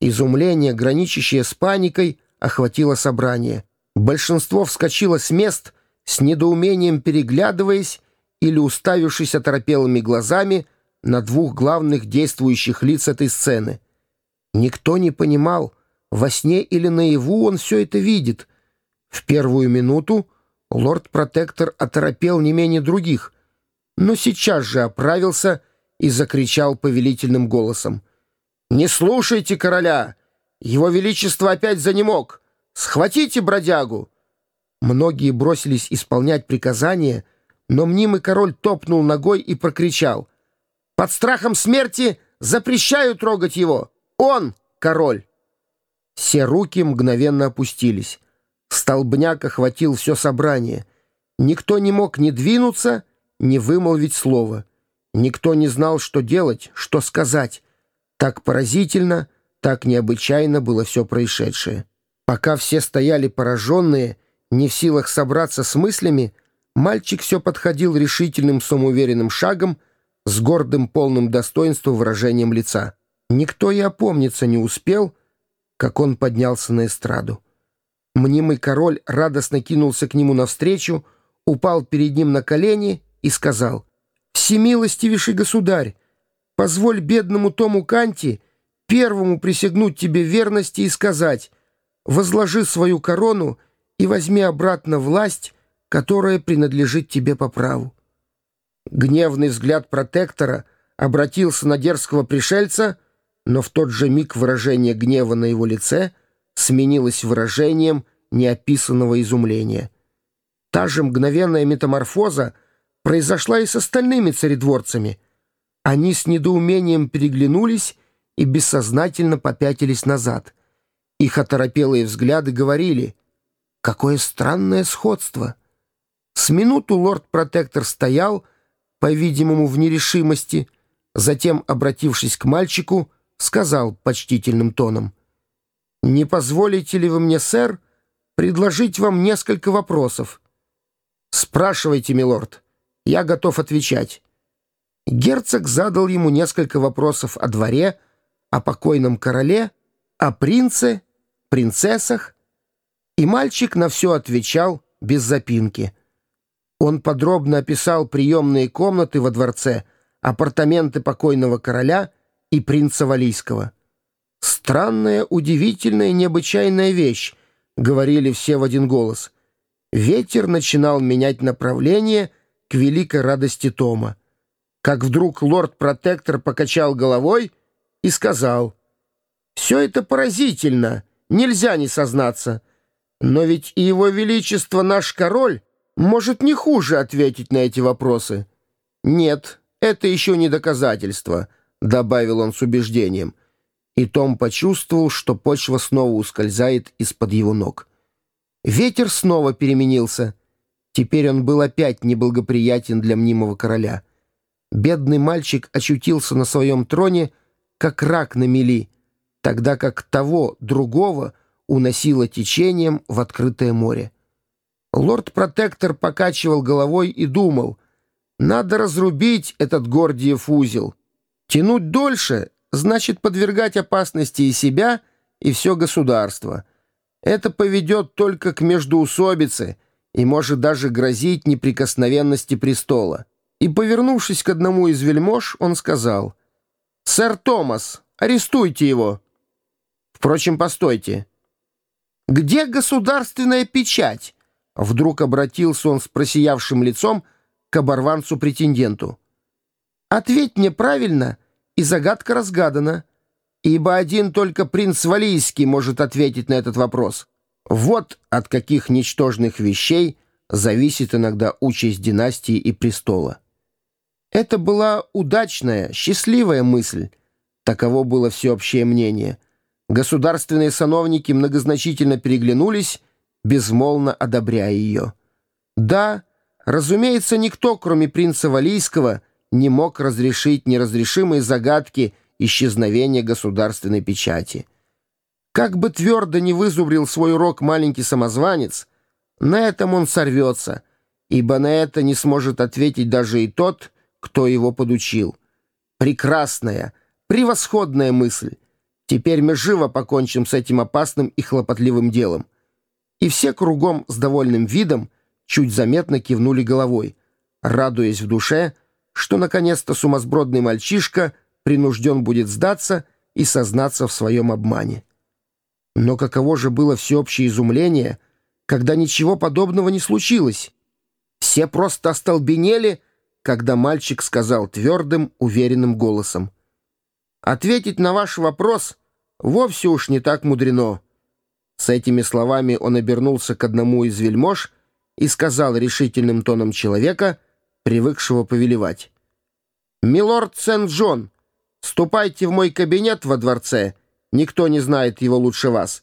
Изумление, граничащее с паникой, охватило собрание. Большинство вскочило с мест, с недоумением переглядываясь или уставившись оторопелыми глазами на двух главных действующих лиц этой сцены. Никто не понимал, во сне или наяву он все это видит. В первую минуту лорд-протектор оторопел не менее других, но сейчас же оправился и закричал повелительным голосом. «Не слушайте короля! Его величество опять занемог! Схватите бродягу!» Многие бросились исполнять приказания, но мнимый король топнул ногой и прокричал. «Под страхом смерти запрещаю трогать его! Он — король!» Все руки мгновенно опустились. Столбняк охватил все собрание. Никто не мог ни двинуться, ни вымолвить слова. Никто не знал, что делать, что сказать. Так поразительно, так необычайно было все происшедшее. Пока все стояли пораженные, не в силах собраться с мыслями, мальчик все подходил решительным самоуверенным шагом с гордым полным достоинством выражением лица. Никто и опомниться не успел, как он поднялся на эстраду. Мнимый король радостно кинулся к нему навстречу, упал перед ним на колени и сказал, «Всемилостивейший государь, позволь бедному Тому Канти первому присягнуть тебе верности и сказать, возложи свою корону и возьми обратно власть, которая принадлежит тебе по праву». Гневный взгляд протектора обратился на дерзкого пришельца, но в тот же миг выражение гнева на его лице сменилось выражением неописанного изумления. Та же мгновенная метаморфоза произошла и с остальными царедворцами. Они с недоумением переглянулись и бессознательно попятились назад. Их оторопелые взгляды говорили «Какое странное сходство!» С минуту лорд-протектор стоял, по-видимому, в нерешимости, затем, обратившись к мальчику, сказал почтительным тоном «Не позволите ли вы мне, сэр, предложить вам несколько вопросов?» «Спрашивайте, милорд». Я готов отвечать». Герцог задал ему несколько вопросов о дворе, о покойном короле, о принце, принцессах, и мальчик на все отвечал без запинки. Он подробно описал приемные комнаты во дворце, апартаменты покойного короля и принца Валийского. «Странная, удивительная, необычайная вещь», — говорили все в один голос. Ветер начинал менять направление — к великой радости Тома. Как вдруг лорд-протектор покачал головой и сказал, «Все это поразительно, нельзя не сознаться. Но ведь и его величество наш король может не хуже ответить на эти вопросы». «Нет, это еще не доказательство», — добавил он с убеждением. И Том почувствовал, что почва снова ускользает из-под его ног. Ветер снова переменился — Теперь он был опять неблагоприятен для мнимого короля. Бедный мальчик очутился на своем троне, как рак на мели, тогда как того, другого, уносило течением в открытое море. Лорд-протектор покачивал головой и думал, надо разрубить этот Гордиев узел. Тянуть дольше значит подвергать опасности и себя, и все государство. Это поведет только к междоусобице — и может даже грозить неприкосновенности престола. И, повернувшись к одному из вельмож, он сказал, «Сэр Томас, арестуйте его». Впрочем, постойте. «Где государственная печать?» Вдруг обратился он с просиявшим лицом к оборванцу-претенденту. «Ответь мне правильно, и загадка разгадана, ибо один только принц Валийский может ответить на этот вопрос». Вот от каких ничтожных вещей зависит иногда участь династии и престола. Это была удачная, счастливая мысль. Таково было всеобщее мнение. Государственные сановники многозначительно переглянулись, безмолвно одобряя ее. Да, разумеется, никто, кроме принца Валийского, не мог разрешить неразрешимые загадки исчезновения государственной печати. Как бы твердо не вызубрил свой урок маленький самозванец, на этом он сорвется, ибо на это не сможет ответить даже и тот, кто его подучил. Прекрасная, превосходная мысль. Теперь мы живо покончим с этим опасным и хлопотливым делом». И все кругом с довольным видом чуть заметно кивнули головой, радуясь в душе, что наконец-то сумасбродный мальчишка принужден будет сдаться и сознаться в своем обмане. Но каково же было всеобщее изумление, когда ничего подобного не случилось. Все просто остолбенели, когда мальчик сказал твердым, уверенным голосом. «Ответить на ваш вопрос вовсе уж не так мудрено». С этими словами он обернулся к одному из вельмож и сказал решительным тоном человека, привыкшего повелевать. «Милорд Сент-Джон, ступайте в мой кабинет во дворце, никто не знает его лучше вас,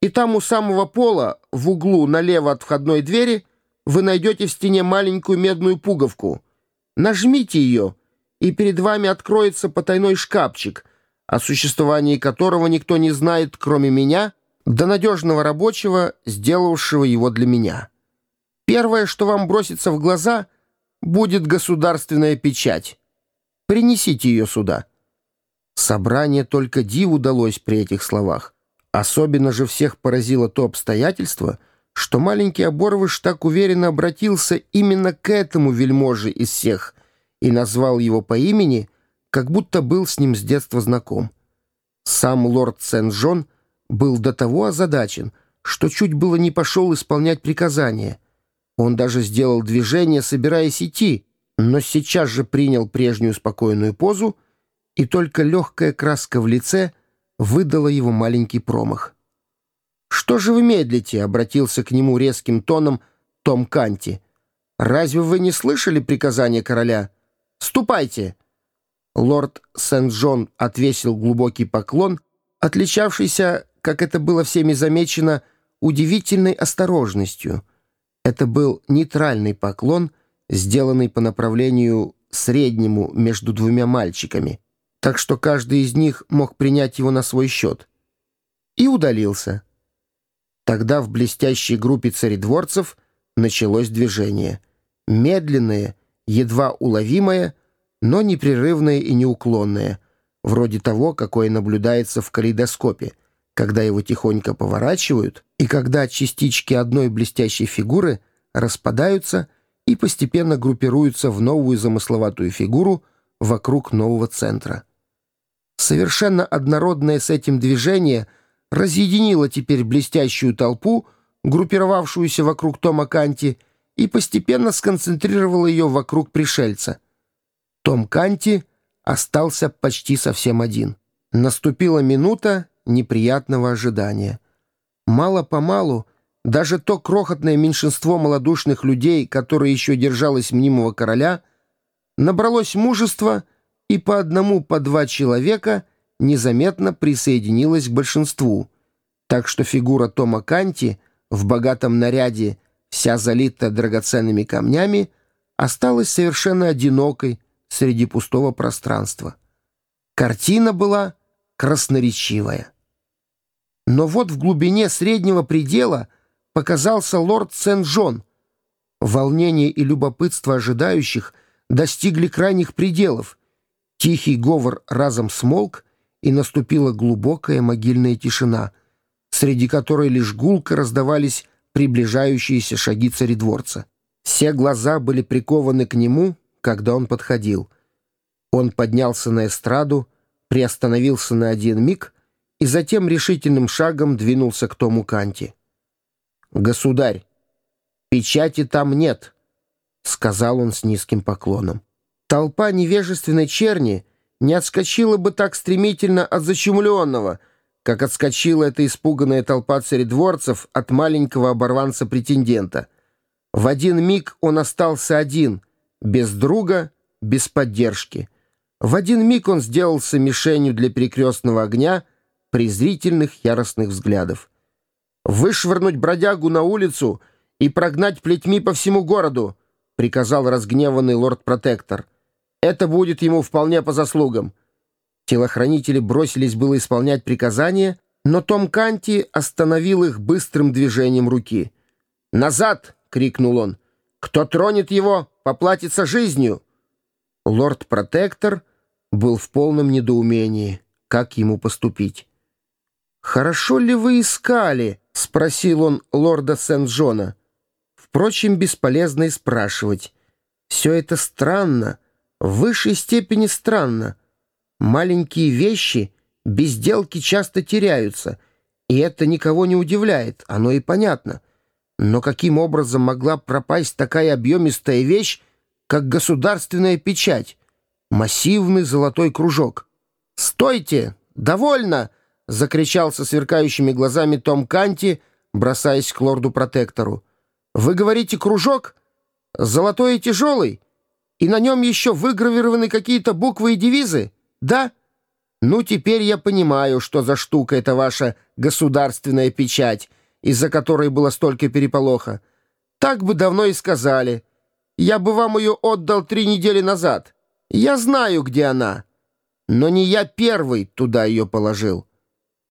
и там у самого пола, в углу налево от входной двери, вы найдете в стене маленькую медную пуговку. Нажмите ее, и перед вами откроется потайной шкафчик, о существовании которого никто не знает, кроме меня, до надежного рабочего, сделавшего его для меня. Первое, что вам бросится в глаза, будет государственная печать. Принесите ее сюда». Собрание только диву удалось при этих словах. Особенно же всех поразило то обстоятельство, что маленький Оборовыш так уверенно обратился именно к этому вельможе из всех и назвал его по имени, как будто был с ним с детства знаком. Сам лорд Сен-Жон был до того озадачен, что чуть было не пошел исполнять приказания. Он даже сделал движение, собираясь идти, но сейчас же принял прежнюю спокойную позу, и только легкая краска в лице выдала его маленький промах. «Что же вы медлите?» — обратился к нему резким тоном Том Канти. «Разве вы не слышали приказания короля? Ступайте!» Лорд Сент-Джон отвесил глубокий поклон, отличавшийся, как это было всеми замечено, удивительной осторожностью. Это был нейтральный поклон, сделанный по направлению среднему между двумя мальчиками, так что каждый из них мог принять его на свой счет. И удалился. Тогда в блестящей группе царедворцев началось движение. Медленное, едва уловимое, но непрерывное и неуклонное, вроде того, какое наблюдается в калейдоскопе, когда его тихонько поворачивают, и когда частички одной блестящей фигуры распадаются и постепенно группируются в новую замысловатую фигуру вокруг нового центра. Совершенно однородное с этим движение — разъединила теперь блестящую толпу, группировавшуюся вокруг Тома Канти, и постепенно сконцентрировала ее вокруг пришельца. Том Канти остался почти совсем один. Наступила минута неприятного ожидания. Мало-помалу даже то крохотное меньшинство малодушных людей, которое еще держалось мнимого короля, набралось мужества и по одному, по два человека — незаметно присоединилась к большинству, так что фигура Тома Канти в богатом наряде, вся залита драгоценными камнями, осталась совершенно одинокой среди пустого пространства. Картина была красноречивая. Но вот в глубине среднего предела показался лорд Сен-Жон. Волнение и любопытство ожидающих достигли крайних пределов. Тихий говор разом смолк, и наступила глубокая могильная тишина, среди которой лишь гулко раздавались приближающиеся шаги царедворца. Все глаза были прикованы к нему, когда он подходил. Он поднялся на эстраду, приостановился на один миг и затем решительным шагом двинулся к Тому Канти. «Государь, печати там нет», — сказал он с низким поклоном. Толпа невежественной черни — не отскочила бы так стремительно от зачумленного, как отскочила эта испуганная толпа царедворцев от маленького оборванца-претендента. В один миг он остался один, без друга, без поддержки. В один миг он сделался мишенью для перекрестного огня презрительных яростных взглядов. «Вышвырнуть бродягу на улицу и прогнать плетьми по всему городу», приказал разгневанный лорд-протектор — это будет ему вполне по заслугам». Телохранители бросились было исполнять приказания, но Том Канти остановил их быстрым движением руки. «Назад!» — крикнул он. «Кто тронет его, поплатится жизнью!» Лорд-протектор был в полном недоумении, как ему поступить. «Хорошо ли вы искали?» — спросил он лорда Сент-Джона. Впрочем, бесполезно и спрашивать. Все это странно, в высшей степени странно. Маленькие вещи, безделки часто теряются, и это никого не удивляет, оно и понятно. Но каким образом могла пропасть такая объемистая вещь, как государственная печать? Массивный золотой кружок. «Стойте! Довольно!» — закричал со сверкающими глазами Том Канти, бросаясь к лорду-протектору. «Вы говорите, кружок? Золотой и тяжелый? И на нем еще выгравированы какие-то буквы и девизы? Да? Ну, теперь я понимаю, что за штука эта ваша государственная печать, из-за которой было столько переполоха. Так бы давно и сказали. Я бы вам ее отдал три недели назад. Я знаю, где она. Но не я первый туда ее положил.